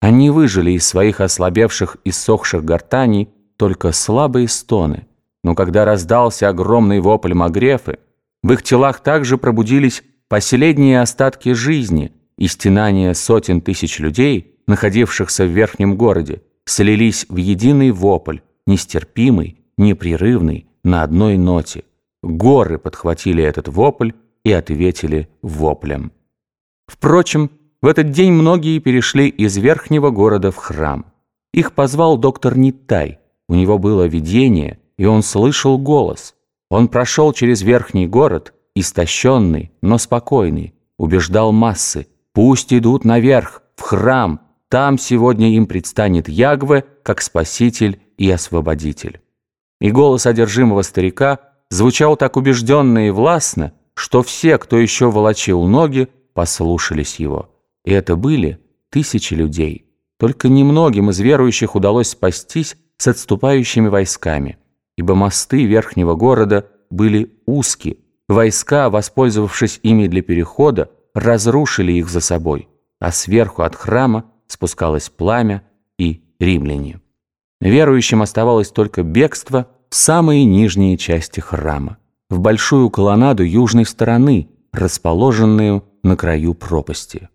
Они выжили из своих ослабевших и сохших гортаней только слабые стоны. Но когда раздался огромный вопль Магрефы, в их телах также пробудились последние остатки жизни, и стенания сотен тысяч людей, находившихся в верхнем городе, слились в единый вопль, нестерпимый, непрерывный, на одной ноте. Горы подхватили этот вопль и ответили воплем. Впрочем, в этот день многие перешли из верхнего города в храм. Их позвал доктор Нитай. У него было видение, и он слышал голос. Он прошел через верхний город, истощенный, но спокойный, убеждал массы, пусть идут наверх, в храм, там сегодня им предстанет Ягве как спаситель и освободитель. И голос одержимого старика звучал так убежденно и властно, что все, кто еще волочил ноги, послушались его. И это были тысячи людей. Только немногим из верующих удалось спастись с отступающими войсками, ибо мосты верхнего города были узки. Войска, воспользовавшись ими для перехода, разрушили их за собой, а сверху от храма спускалось пламя и римляне. Верующим оставалось только бегство в самые нижние части храма, в большую колоннаду южной стороны, расположенную на краю пропасти.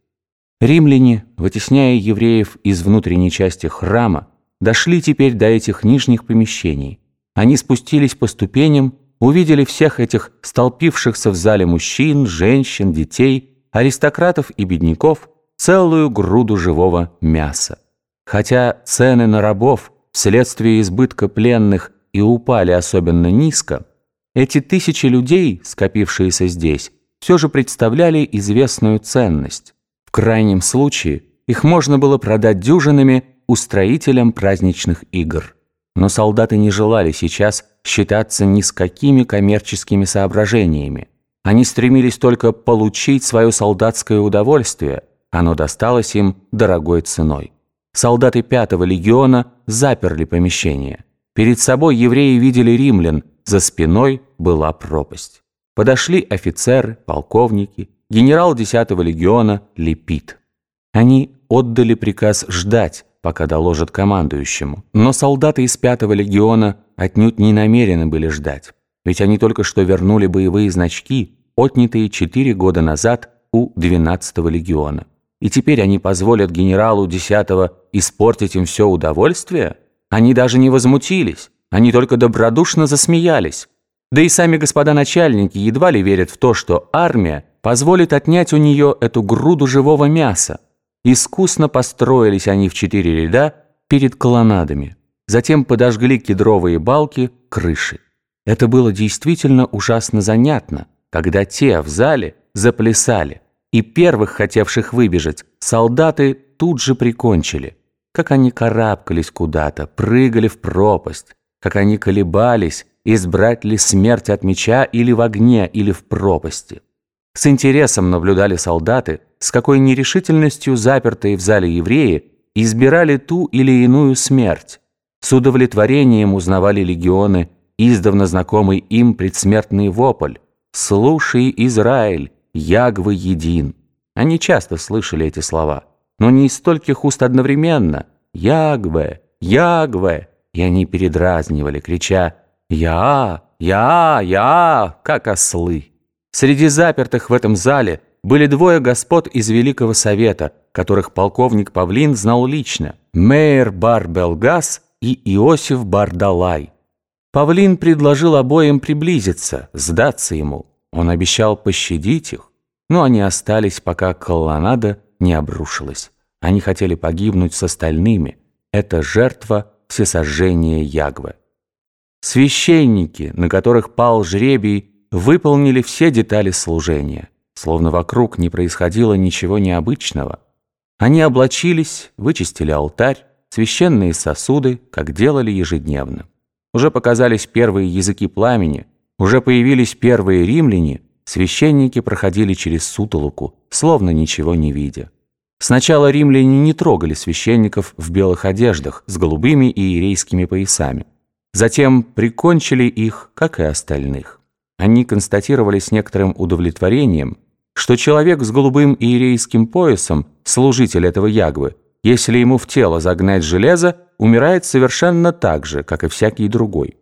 Римляне, вытесняя евреев из внутренней части храма, дошли теперь до этих нижних помещений. Они спустились по ступеням, увидели всех этих столпившихся в зале мужчин, женщин, детей, аристократов и бедняков, целую груду живого мяса. Хотя цены на рабов вследствие избытка пленных и упали особенно низко, эти тысячи людей, скопившиеся здесь, все же представляли известную ценность крайнем случае их можно было продать дюжинами устроителям праздничных игр. Но солдаты не желали сейчас считаться ни с какими коммерческими соображениями. Они стремились только получить свое солдатское удовольствие, оно досталось им дорогой ценой. Солдаты пятого легиона заперли помещение. Перед собой евреи видели римлян, за спиной была пропасть. Подошли офицеры, полковники, генерал 10-го легиона Лепит. Они отдали приказ ждать, пока доложат командующему. Но солдаты из 5-го легиона отнюдь не намерены были ждать. Ведь они только что вернули боевые значки, отнятые 4 года назад у 12-го легиона. И теперь они позволят генералу 10-го испортить им все удовольствие? Они даже не возмутились, они только добродушно засмеялись. Да и сами господа начальники едва ли верят в то, что армия позволит отнять у нее эту груду живого мяса. Искусно построились они в четыре ряда перед колоннадами. Затем подожгли кедровые балки крыши. Это было действительно ужасно занятно, когда те в зале заплясали, и первых, хотевших выбежать, солдаты тут же прикончили. Как они карабкались куда-то, прыгали в пропасть, как они колебались, избрать ли смерть от меча или в огне, или в пропасти. С интересом наблюдали солдаты, с какой нерешительностью запертые в зале евреи избирали ту или иную смерть. С удовлетворением узнавали легионы издавна знакомый им предсмертный вопль «Слушай, Израиль, Ягвы един». Они часто слышали эти слова, но не из стольких уст одновременно «Ягве, Ягве», и они передразнивали, крича «Я, я, я», как ослы. Среди запертых в этом зале были двое господ из Великого Совета, которых полковник Павлин знал лично – Мейер Бар-Белгас и Иосиф Бар-Далай. Павлин предложил обоим приблизиться, сдаться ему. Он обещал пощадить их, но они остались, пока колоннада не обрушилась. Они хотели погибнуть с остальными. Это жертва всесожжения Ягвы. Священники, на которых пал жребий, выполнили все детали служения, словно вокруг не происходило ничего необычного. Они облачились, вычистили алтарь, священные сосуды, как делали ежедневно. Уже показались первые языки пламени, уже появились первые римляне, священники проходили через сутолоку, словно ничего не видя. Сначала римляне не трогали священников в белых одеждах с голубыми и иерейскими поясами. Затем прикончили их, как и остальных. Они констатировали с некоторым удовлетворением, что человек с голубым иерейским поясом, служитель этого Ягвы, если ему в тело загнать железо, умирает совершенно так же, как и всякий другой.